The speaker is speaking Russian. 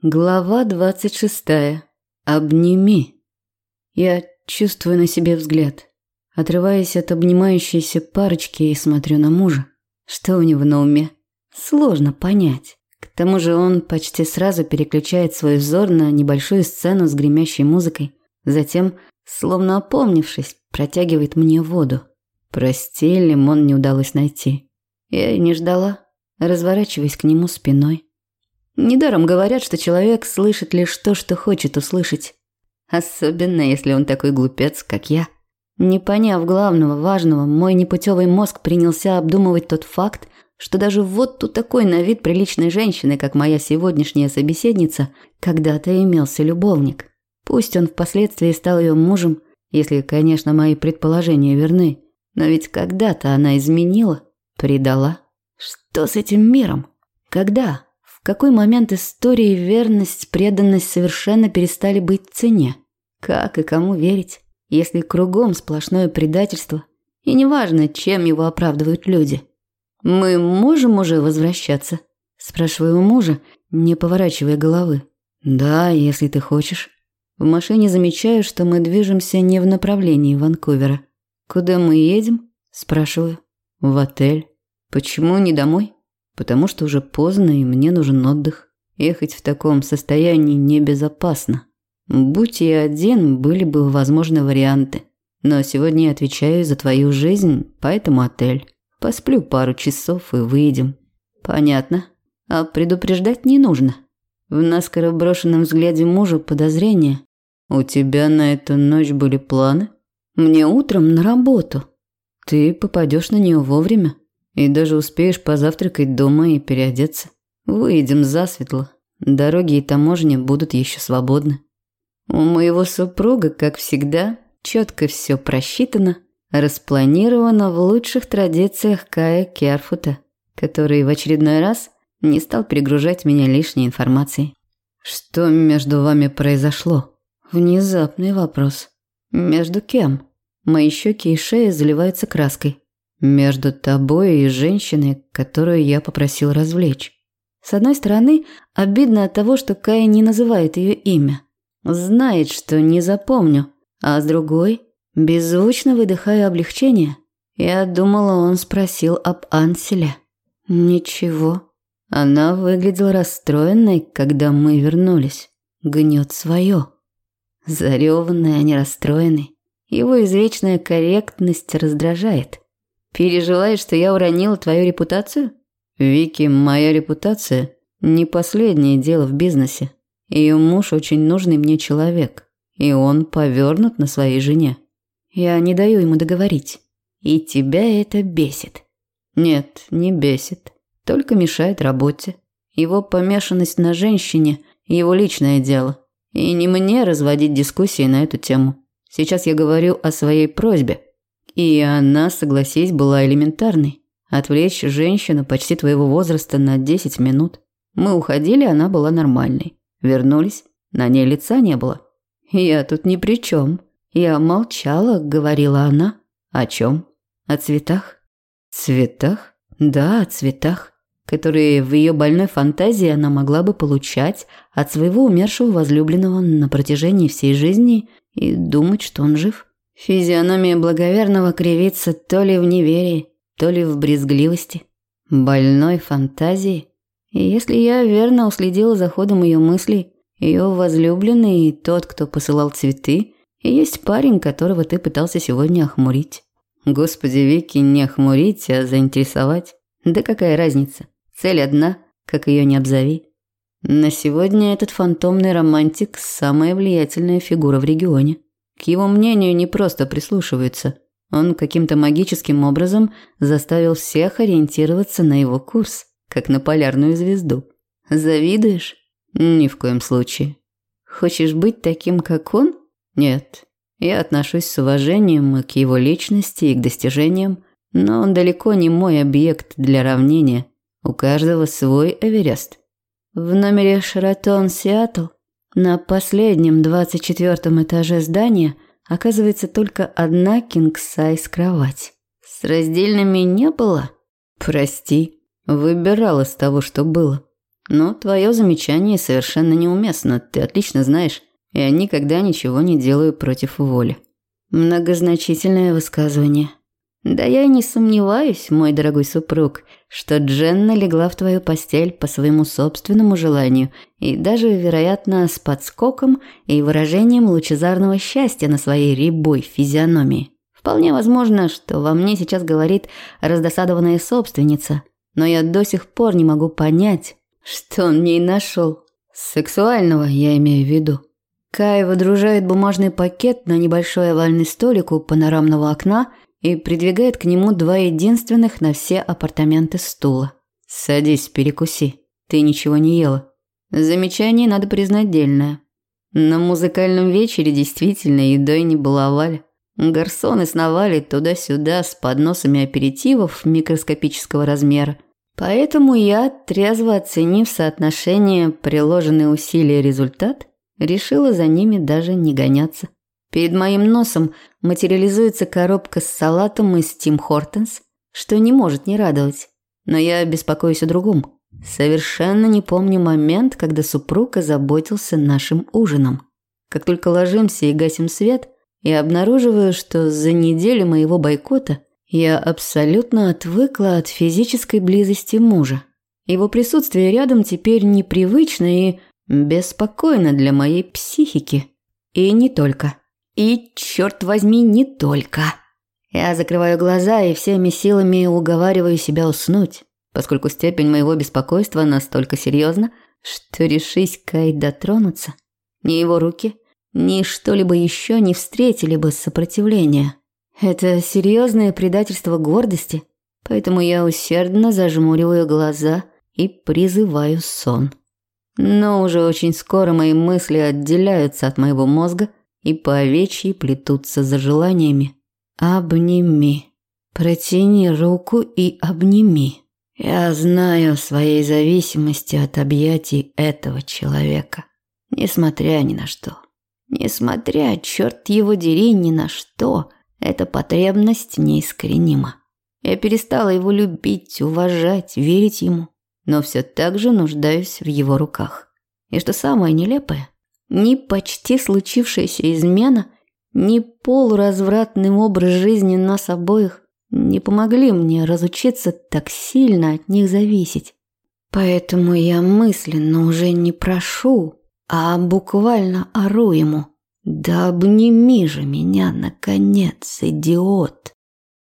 Глава двадцать шестая. Обними. Я чувствую на себе взгляд. Отрываясь от обнимающейся парочки и смотрю на мужа. Что у него на уме? Сложно понять. К тому же он почти сразу переключает свой взор на небольшую сцену с гремящей музыкой. Затем, словно опомнившись, протягивает мне воду. Прости, лимон не удалось найти. Я и не ждала, разворачиваясь к нему спиной. Недаром говорят, что человек слышит лишь то, что хочет услышать. Особенно, если он такой глупец, как я. Не поняв главного, важного, мой непутевый мозг принялся обдумывать тот факт, что даже вот у такой на вид приличной женщины, как моя сегодняшняя собеседница, когда-то имелся любовник. Пусть он впоследствии стал ее мужем, если, конечно, мои предположения верны. Но ведь когда-то она изменила, предала. Что с этим миром? Когда? Какой момент истории верность, преданность совершенно перестали быть в цене? Как и кому верить, если кругом сплошное предательство? И неважно, чем его оправдывают люди. «Мы можем уже возвращаться?» – спрашиваю у мужа, не поворачивая головы. «Да, если ты хочешь». В машине замечаю, что мы движемся не в направлении Ванкувера. «Куда мы едем?» – спрашиваю. «В отель». «Почему не домой?» Потому что уже поздно и мне нужен отдых. Ехать в таком состоянии небезопасно. Будь я один, были бы возможны варианты. Но сегодня я отвечаю за твою жизнь, поэтому отель. Посплю пару часов и выйдем. Понятно. А предупреждать не нужно. В наскоро брошенном взгляде мужа подозрение. У тебя на эту ночь были планы? Мне утром на работу. Ты попадешь на нее вовремя. И даже успеешь позавтракать дома и переодеться. Выйдем засветло. Дороги и таможня будут еще свободны. У моего супруга, как всегда, четко все просчитано, распланировано в лучших традициях Кая Керфута, который в очередной раз не стал перегружать меня лишней информацией. Что между вами произошло? Внезапный вопрос. Между кем? Мои щеки и шея заливаются краской между тобой и женщиной, которую я попросил развлечь. С одной стороны, обидно от того, что Кая не называет ее имя. Знает, что не запомню. А с другой, беззвучно выдыхая облегчение, я думала, он спросил об Анселе. Ничего. Она выглядела расстроенной, когда мы вернулись. Гнет свое. Зареванный, а не расстроенный. Его извечная корректность раздражает. Переживаешь, что я уронила твою репутацию? Вики, моя репутация не последнее дело в бизнесе. Ее муж очень нужный мне человек, и он повернут на своей жене. Я не даю ему договорить. И тебя это бесит. Нет, не бесит, только мешает работе. Его помешанность на женщине – его личное дело. И не мне разводить дискуссии на эту тему. Сейчас я говорю о своей просьбе – и она, согласись, была элементарной. Отвлечь женщину почти твоего возраста на 10 минут. Мы уходили, она была нормальной. Вернулись, на ней лица не было. Я тут ни при чем. Я молчала, говорила она. О чем? О цветах? Цветах? Да, о цветах, которые в ее больной фантазии она могла бы получать от своего умершего возлюбленного на протяжении всей жизни и думать, что он жив. Физиономия благоверного кривится то ли в неверии, то ли в брезгливости, больной фантазии. И если я верно уследила за ходом ее мыслей, ее возлюбленный и тот, кто посылал цветы, и есть парень, которого ты пытался сегодня охмурить. Господи, Вики, не охмурить, а заинтересовать. Да какая разница? Цель одна, как ее не обзови. На сегодня этот фантомный романтик – самая влиятельная фигура в регионе. К его мнению не просто прислушиваются. Он каким-то магическим образом заставил всех ориентироваться на его курс, как на полярную звезду. Завидуешь? Ни в коем случае. Хочешь быть таким, как он? Нет. Я отношусь с уважением к его личности и к достижениям, но он далеко не мой объект для равнения. У каждого свой Эверест. В номере Шератон Сиэтл на последнем двадцать четвертом этаже здания оказывается только одна кинг-сайз кровать. С раздельными не было? Прости, выбирал из того, что было. Но твое замечание совершенно неуместно, ты отлично знаешь. Я никогда ничего не делаю против воли. Многозначительное высказывание. Да я и не сомневаюсь, мой дорогой супруг, что Дженна легла в твою постель по своему собственному желанию и даже, вероятно, с подскоком и выражением лучезарного счастья на своей рябой физиономии. Вполне возможно, что во мне сейчас говорит раздосадованная собственница, но я до сих пор не могу понять, что он в нашел. Сексуального я имею в виду. Кай выдружает бумажный пакет на небольшой овальный столик у панорамного окна и придвигает к нему два единственных на все апартаменты стула. «Садись, перекуси. Ты ничего не ела». Замечание, надо признать, дельное. На музыкальном вечере действительно едой не баловали. Гарсоны сновали туда-сюда с подносами аперитивов микроскопического размера. Поэтому я, трезво оценив соотношение приложенные усилия результат, решила за ними даже не гоняться. Перед моим носом материализуется коробка с салатом из Тим Хортенс, что не может не радовать. Но я беспокоюсь о другом. Совершенно не помню момент, когда супруг озаботился нашим ужином. Как только ложимся и гасим свет, я обнаруживаю, что за неделю моего бойкота я абсолютно отвыкла от физической близости мужа. Его присутствие рядом теперь непривычно и беспокойно для моей психики. И не только. И, черт возьми, не только. Я закрываю глаза и всеми силами уговариваю себя уснуть, поскольку степень моего беспокойства настолько серьезна, что решись Кай дотронуться. Ни его руки, ни что-либо еще не встретили бы сопротивления. Это серьезное предательство гордости, поэтому я усердно зажмуриваю глаза и призываю сон. Но уже очень скоро мои мысли отделяются от моего мозга и по овечьи плетутся за желаниями. Обними. Протяни руку и обними. Я знаю о своей зависимости от объятий этого человека. Несмотря ни на что. Несмотря, черт его дери, ни на что, эта потребность неискоренима. Я перестала его любить, уважать, верить ему, но все так же нуждаюсь в его руках. И что самое нелепое, ни почти случившаяся измена, ни полуразвратный образ жизни нас обоих не помогли мне разучиться так сильно от них зависеть. Поэтому я мысленно уже не прошу, а буквально ору ему. «Да обними же меня, наконец, идиот!»